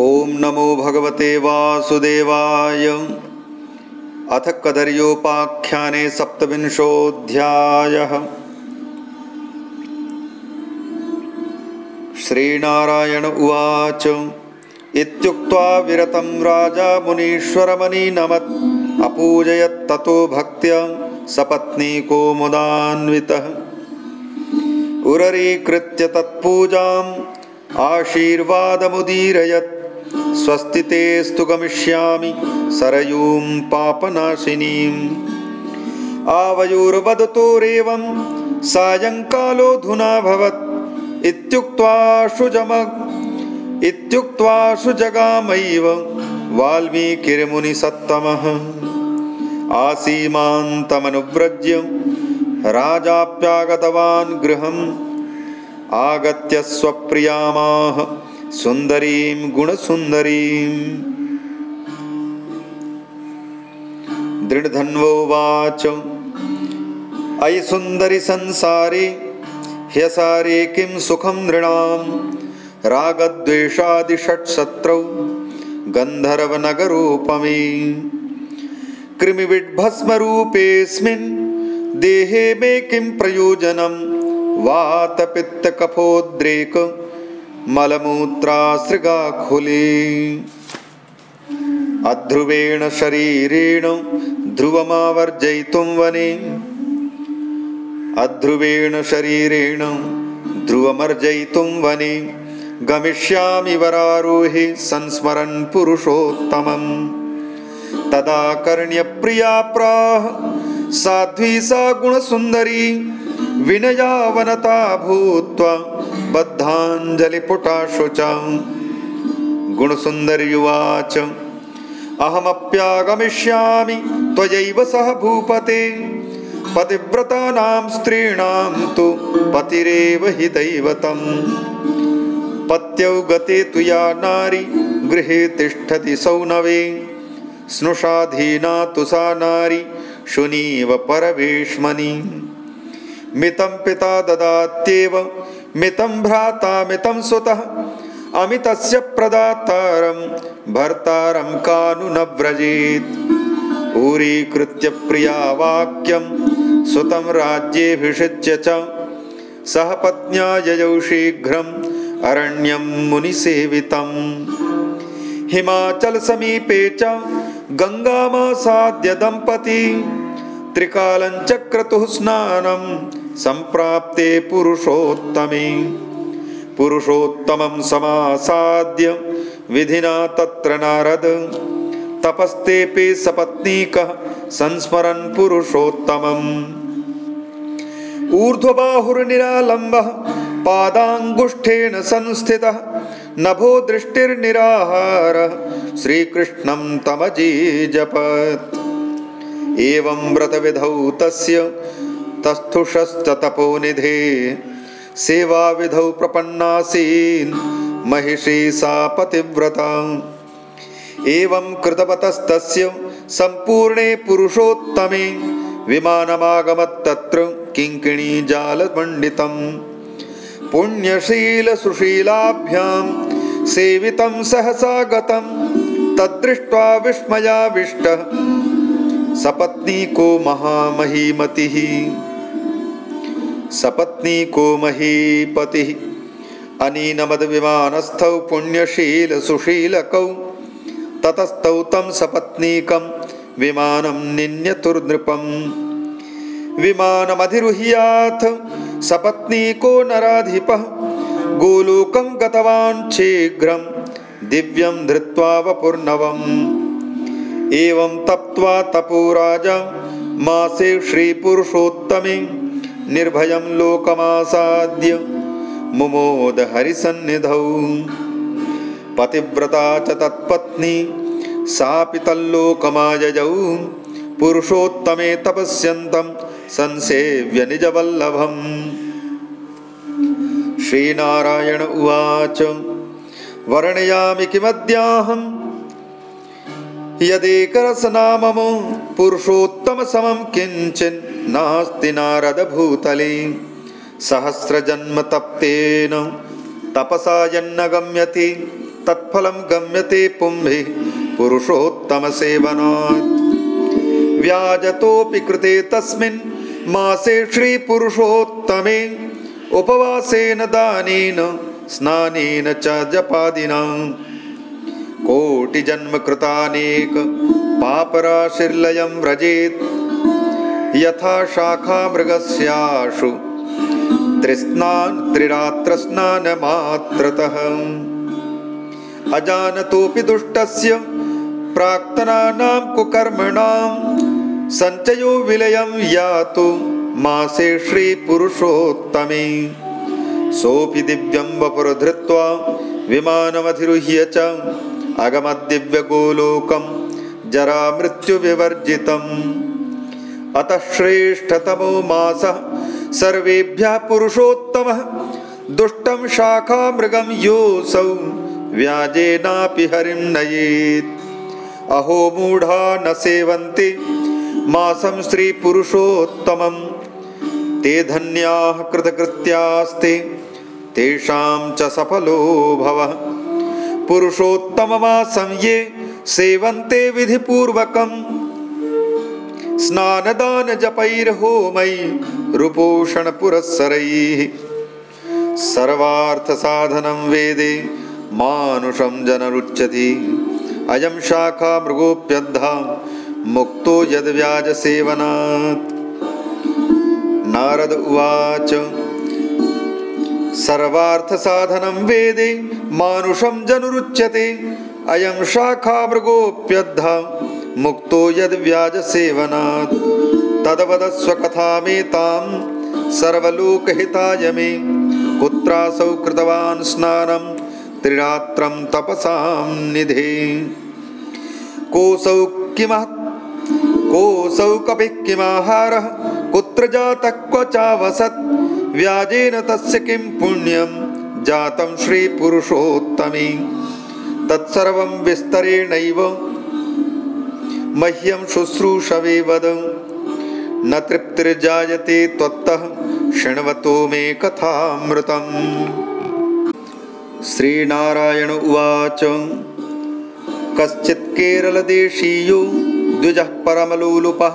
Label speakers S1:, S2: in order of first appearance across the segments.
S1: ॐ नमो भगवते वासुदेवाय। अथ कदर्योपाख्याने सप्तविंशोऽध्यायः। श्रीनारायण उवाच। इत्युक्त्वा विरतं राजा मुनीश्वरमनीनमत् अपूजयत्ततो भक्त्या सपत्नीको मुदान्वितः उररीकृत्य तत्पूजाम् आशीर्वादमुदीरयत् स्वस्ति तेस्तु गमिष्यामि सरयूं पापनाशिनीम् आवयोर्वदतोरेवं सायङ्कालोऽधुनाभवत् इत्युक्त्वाशु इत्युक्त्वाशु जगामैव वाल्मीकिर्मुनिसत्तमः। आसीमान्तमनुव्रज्य राजाप्यागतवान् गृहम् आगत्य स्वप्रियामाह सुन्दरीं गुणसुन्दरीम् दृढधन्वोवाच अयि सुन्दरि संसारे ह्यसारे किं सुखं नृणां। रागद्वेषादिषट्शत्रौ गन्धर्वनगरूपमे। कृमिविड्भस्मरूपेऽस्मिन् देहे मे किं प्रयोजनं? वातपित्तकफोद्रेक मलमूत्रासृगाखुले। अध्रुवेण शरीरेण ध्रुवमावर्जयितुं वने। अध्रुवेण शरीरेण ध्रुवमर्जयितुं वने। गमिष्यामि वरारोहे संस्मरन् पुरुषोत्तमम्। तदा कर्ण्यप्रिया प्राह साध्वी सा गुणसुन्दरी विनयावनता भूत्वा बद्धाञ्जलिपुटा शुचा गुणसुन्दर्युवाच। अहमप्यागमिष्यामि त्वयैव सह भूपते। पतिव्रतानां स्त्रीणां तु पतिरेव हि दैवतम्। पत्यौ गते तु या नारी गृहे तिष्ठति सौनवे। स्नुषाधीना तु सा नारी शुनीव परवेश्मनि। मितं पिता ददात्येव मितं भ्राता मितं सुतः अमितस्य प्रदातारं भर्तारं कानु न व्रजेत् ऊरीकृत्य प्रियावाक्यं सुतं राज्येऽभिषिच्य च सह पत्न्या ययौ शीघ्रम् अरण्यं मुनिसेवितम्। हिमाचलसमीपे च गङ्गामासाद्य दम्पती त्रिकालञ्चक्रतुः स्नानं सम्प्राप्ते पुरुषोत्तमे। पुरुषोत्तमं समासाद्य विधिना तत्र नारद। तपस्तेऽपि सपत्नीकः संस्मरन् पुरुषोत्तमम्। ऊर्ध्वबाहुर्निरालम्बः पादाङ्गुष्ठेन संस्थितः नभो दृष्टिर्निराहारः श्रीकृष्णं तमजीजपत्। एवं व्रतविधौ तस्य तस्थुषस्तपोनिधे सेवाविधौ प्रपन्नासीन् महिषी सा पतिव्रता एवं कृतवतस्तस्य सम्पूर्णे पुरुषोत्तमे विमानमागमत्तत्र किङ्किणीजालमण्डितम् पुण्यशीलसुशीलाभ्यां सेवितं सहसा गतं तद्दृष्ट्वा विस्मयाविष्टः सपत्नीको महामहीमतिः सपत्नीको महीपतिः अनीनमद्विमानस्थौ पुण्यशीलसुशीलकौ ततस्तौ तं सपत्नीकं विमानं निन्यतुर्नृपम् विमानमधिरुह्याथ सपत्नीको नराधिपः। गोलोकं गतवान् शीघ्रं दिव्यं धृत्वा वपुर्नवम्। एवं तप्त्वा तपो राजा मासे श्रीपुरुषोत्तमे निर्भयं लोकमासाद्य मुमोदहरिसन्निधौ पतिव्रता च तत्पत्नी सापि तल्लोकमायजौ पुरुषोत्तमे तपस्यन्तं संसेव्य निजवल्लभम् श्रीनारायण उवाच वर्णयामि किमद्याहं? यदेकरसनाममो पुरुषोत्तमसमं किञ्चिन्नास्ति नारदभूतले। सहस्रजन्मतप्तेन तपसा यन्न गम्यते तत्फलं गम्यते पुंभिः पुरुषोत्तमसेवनात्। व्याजतोऽपि कृते तस्मिन् मासे श्रीपुरुषोत्तमे उपवासेन दानेन स्नानेन च जपादिना। कोटिजन्मकृतानेक पापराशिर्लयं व्रजेत् यथा शाखामृगस्याशु त्रिस्नान् त्रिरात्रस्नानमात्रतः। अजानतोऽपि दुष्टस्य प्राक्तनानां कुकर्मणां सञ्चयो विलयं यातु मासे श्रीपुरुषोत्तमे। सोऽपि दिव्यं वपुरधृत्वा विमानमधिरुह्य च अगमद्दिव्यगोलोकं जरामृत्युविवर्जितम् अतः श्रेष्ठतमो मासः। सर्वेभ्यः पुरुषोत्तमः। दुष्टं शाखामृगं योऽसौ व्याजेनापि हरिं नयेत् अहो मूढा न सेवन्ति। मासं श्रीपुरुषोत्तमम्। ते धन्याः कृतकृत्यास्ते। तेषां च सफलो भवः। पुरुषोत्तममासं ये सेवन्ते विधिपूर्वकम् स्नानदानजपैर्होमै रुपोषणपुरःसरैः सर्वार्थसाधनं वेदे मानुषं जनरुच्यति। अयं शाखा मृगोऽप्यद्धा मुक्तो यद्व्याजसेवनात्। नारद उवाच सर्वार्थसाधनं वेदे मानुषं जनुरुच्यते। अयं शाखामृगोऽप्यद्धा मुक्तो यद्व्याजसेवनात् तद्वदस्वकथामेतां सर्वलोकहिताय मे। कुत्रासौ कृतवान् स्नानं त्रिरात्रं तपसां निधे। कोऽसौ किमः कोऽसौ कपिः किमाहारः कुत्र जातः क्व चावसत्। व्याजेन तस्य किं पुण्यं जातं श्रीपुरुषोत्तमे। तत्सर्वं विस्तरेणैव मह्यं शुश्रूषवे वद न तृप्तिर्जायते त्वत्तः शृण्वतो मे कथामृतम्। श्रीनारायण उवाच। कश्चित् केरलदेशीयो द्विजः परमलोलुपः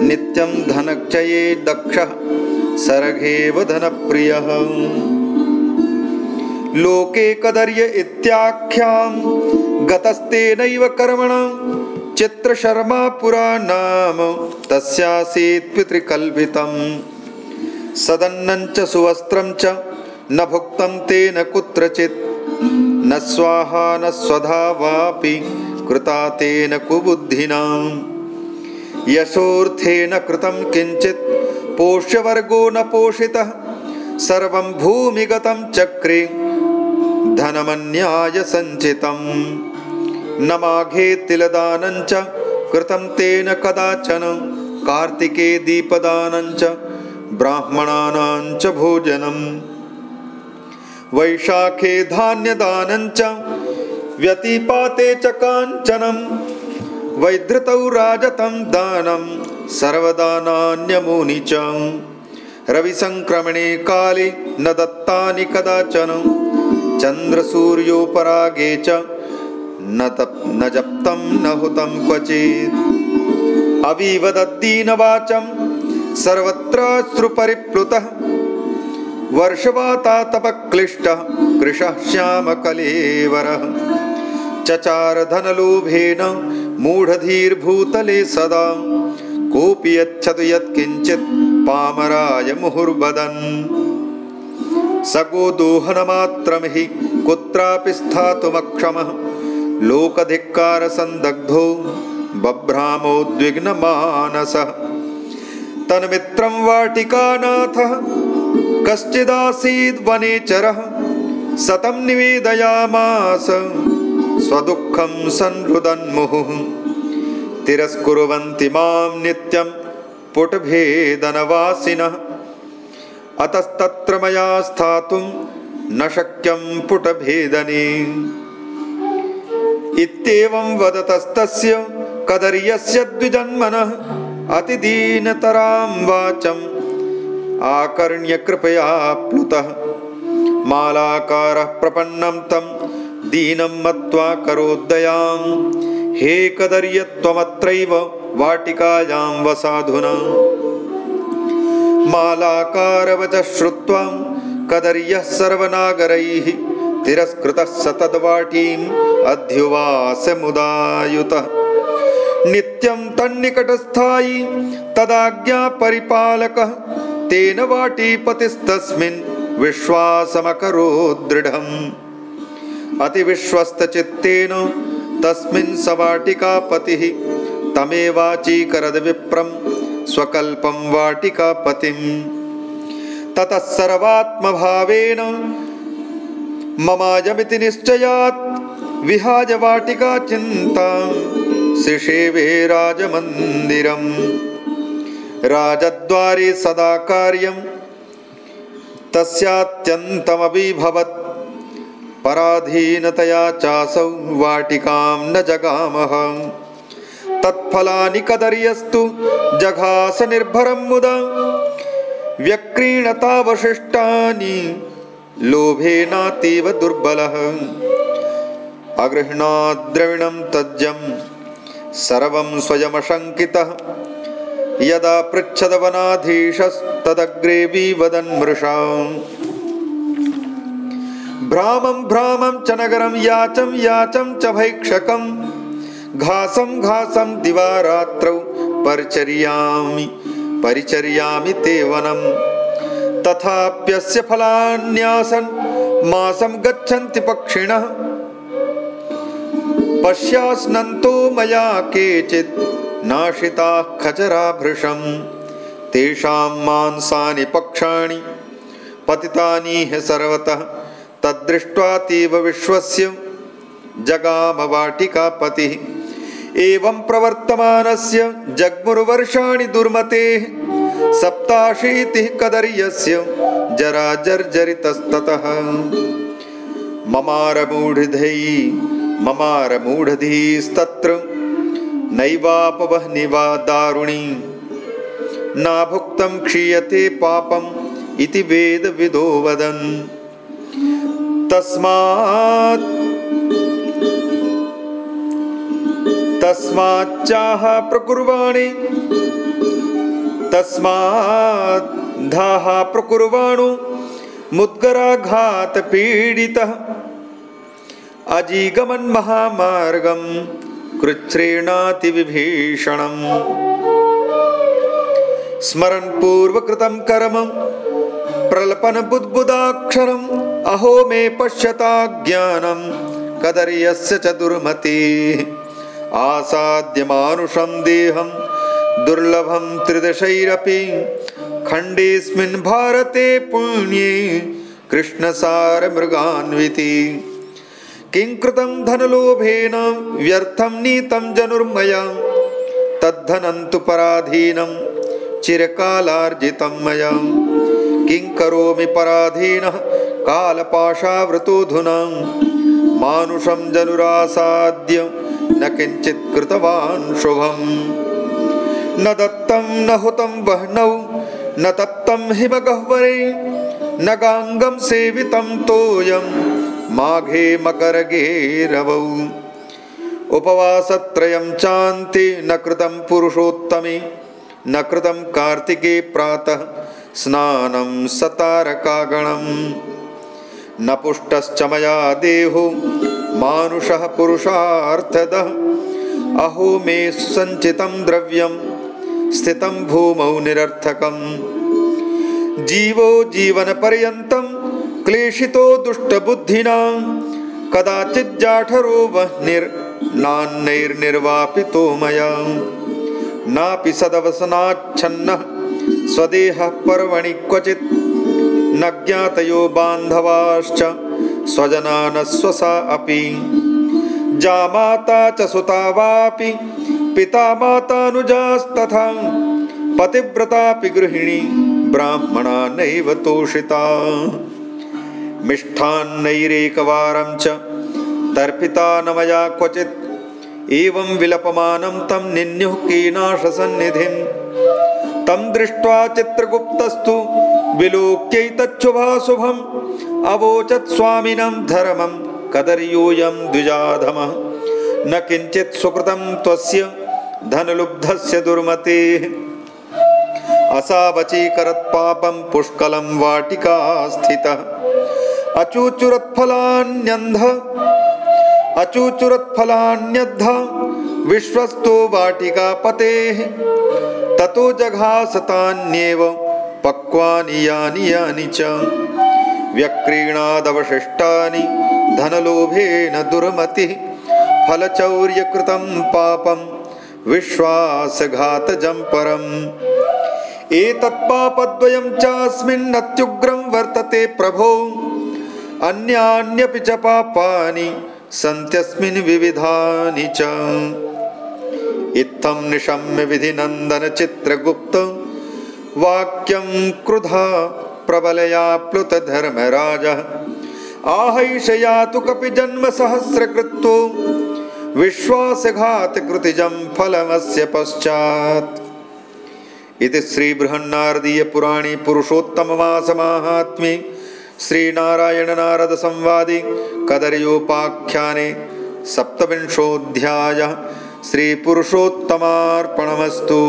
S1: नित्यं धनक्षये दक्षः सरघेव धनप्रियः। लोके कदर्य इत्याख्यां गतस्तेनैव कर्मणा चित्रशर्मा पुरा नाम तस्यासीत् पितृकल्पितं सदन्नं च सुवस्त्रं च न भुक्तं तेन कुत्रचित्। न स्वाहा न स्वधा वापि कृता तेन कुबुद्धिना यशोऽर्थेन कृतं किञ्चित् पोष्यवर्गो न पोषितः। सर्वं भूमिगतं चक्रे धनमन्याय सञ्चितं न माघे तिलदानञ्च कृतं तेन कदाचन कार्तिके दीपदानञ्च ब्राह्मणानाञ्च भोजनम्। वैशाखे धान्यदानञ्च व्यतिपाते च काञ्चनं वैधृतौ राजतं दानं सर्वदानान्यमूनि च। रविसङ्क्रमणे काले न दत्तानि कदाचन चन्द्रसूर्योपरागे च न तप् न जप्तं न हुतं क्वचित्। अवीवदद्दीनवाचं सर्वत्राश्रुपरिप्लुतः वर्षवातातपक्लिष्टः कृशः श्यामकलेवरः चचारधनलोभेन मूढधीर्भूतले सदा। कोऽपि यच्छतु यत्किञ्चित् पामराय मुहुर्वदन्। सगोदोहनमात्रं हि कुत्रापि स्थातुमक्षमः लोकधिक्कारसन्दग्धो बभ्रामोद्विग्नमानसः। तन्मित्रं वाटिकानाथः कश्चिदासीद्वनेचरः सतं निवेदयामास स्वदुःखं संहृदन्मुहुः तिरस्कुर्वन्ति मां नित्यं पुटभेदनवासिनः। अतस्तत्र मया स्थातुं न शक्यं पुटभेदने इत्येवं वदतस्तस्य कदर्यस्य द्विजन्मनः अतिदीनतरां वाचम् आकर्ण्य कृपया प्लुतः। मालाकारः प्रपन्नं तं दीनं मत्वा करोद्दयां हे कदर्यत्वमत्रैव वाटिकायां वसाधुना। मालाकारवचः श्रुत्वा कदर्यः सर्वनागरैः तिरस्कृतः स तद्वाटीम् अध्युवासमुदायुतः नित्यं तन्निकटस्थायि तदाज्ञापरिपालकः तेन वाटीपतिस्तस्मिन् विश्वासमकरोदृढम्। अतिविश्वस्तचित्तेन तस्मिन् स वाटिकापतिः तमेवाचीकरद्विप्रं स्वकल्पं वाटिकापतिम्। ततः सर्वात्मभावेन ममायमिति निश्चयात्। विहाय वाटिका चिन्तां। शिषेवे राजमन्दिरम्। राजद्वारे सदा कार्यं तस्यात्यन्तमभिभवत् पराधीनतया चासौ वाटिकां न जगामः। तत्फलानि कदर्यस्तु। जघासनिर्भरं मुदा। व्यक्रीणतावशिष्टानि लोभेनातीव दुर्बलः। अगृह्णाद्रविणं तज्जं सर्वं स्वयमशङ्कितः। यदा पृच्छदवनाधीशस्तदग्रे विवदन्मृषा भ्रामं भ्रामं च नगरं याचं याचं च भैक्षकं। घासं घासं दिवारात्रौ परिचर्यामि परिचर्यामि ते वनम् तथाप्यस्य फलान्यासन् मासं गच्छन्ति पक्षिणः। पश्यास्नन्तो मया केचित् नाशिताः खचराभृशं। तेषां मांसानि पक्षाणि पतितानि ह्य सर्वतः। तद्दृष्ट्वातीव विश्वस्य जगामवाटिकापतिः एवं प्रवर्तमानस्य जग्मुर्वर्षाणि दुर्मतेः सप्ताशीतिः कदर्यस्य जराजर्जरितस्ततः। ममारमूढधै ममारमूढधीस्तत्र नैवापवह्नि वा दारुणी। नाभुक्तं क्षीयते पापम् इति वेदविदो वदन्। तस्मात् तस्माच्चाह प्रकुर्वाणि तस्माद्धाः प्रकुर्वाणु मुद्गराघातपीडितः। अजीगमन्महामार्गं कृच्छ्रेणातिविभीषणम्। स्मरन् पूर्वकृतं कर्म प्रल्पनबुद्बुदाक्षरम् अहो मे पश्यता ज्ञानं कदर्यस्य च दुर्मतिः। आसाद्यमानुषं देहम् दुर्लभं त्रिदशैरपि खण्डेऽस्मिन् भारते पुण्ये कृष्णसारमृगान्विति। किं कृतं धनलोभेन व्यर्थं नीतं जनुर्मया तद्धनं तु पराधीनं चिरकालार्जितं मया। किं करोमि पराधीनः कालपाशावृतोऽधुना। मानुषं जनुरासाद्य न किञ्चित् कृतवान् शुभम् न दत्तं न हुतं वह्नौ न तप्तं हिमगह्वरे न गाङ्गं सेवितं तोयं माघे मकरगे रवौ। उपवासत्रयं चान्ति न कृतं पुरुषोत्तमे न कृतं कार्तिके प्रातः स्नानं सतारकागणं न पुष्टश्च मया देहो मानुषः पुरुषार्थदः अहो मे सञ्चितं द्रव्यं स्थितं भूमौ निरर्थकम्। जीवो जीवनपर्यन्तं क्लेशितो दुष्टबुद्धिना। कदाचिज्जाठरो वह्निर्नान्नैर्निर्वापितो मया नापि सदवसनाच्छन्नः स्वदेहः पर्वणि क्वचित्। न ज्ञातयो बान्धवाश्च स्वजना न स्वसा अपि जामाता च सुता वापि पिता मातानुजास्तथा पतिव्रतापि गृहिणी ब्राह्मणा नैव तोषिता। मिष्ठान्नैरेकवारं च तर्पिता न मया क्वचित्। एवं विलपमानं तं निन्युः कीनाशसन्निधिं तं दृष्ट्वा चित्रगुप्तस्तु विलोक्यैतच्छुभाशुभम्। अवोचत् स्वामिनं धर्मं कदर्यूयं द्विजाधमः। न किञ्चित् सुकृतं त्वस्य धनलुब्धस्य दुर्मतेः। असावचीकरत्पापं पुष्कलं वाटिका स्थितः। अचूचुरत्फलान्यन्ध। अचूचुरत्फलान्यद्ध। विश्वस्तो वाटिकापतेः ततो जघासतान्येव पक्वानि यानि यानि च। व्यक्रीणादवशिष्टानि धनलोभेन दुर्मतिः। फलचौर्यकृतं पापं विश्वासघातजं परम्। एतत्पापद्वयं चास्मिन्नत्युग्रं वर्तते प्रभो। अन्यान्यपि च पापानि सन्त्यस्मिन् विविधानि च। इत्थं निशम्य विधिनन्दनचित्रगुप्त। वाक्यं क्रुधा प्रबलया प्लुतधर्मराजः आहैषया तु कपि जन्मसहस्रकृत्वो विश्वासघातकृतिजं फलमस्य पश्चात्। इति श्रीबृहन्नारदीयपुराणे पुरुषोत्तममासमाहात्म्ये श्रीनारायणनारदसंवादे कदर्योपाख्याने सप्तविंशोऽध्यायः श्रीपुरुषोत्तमार्पणमस्तु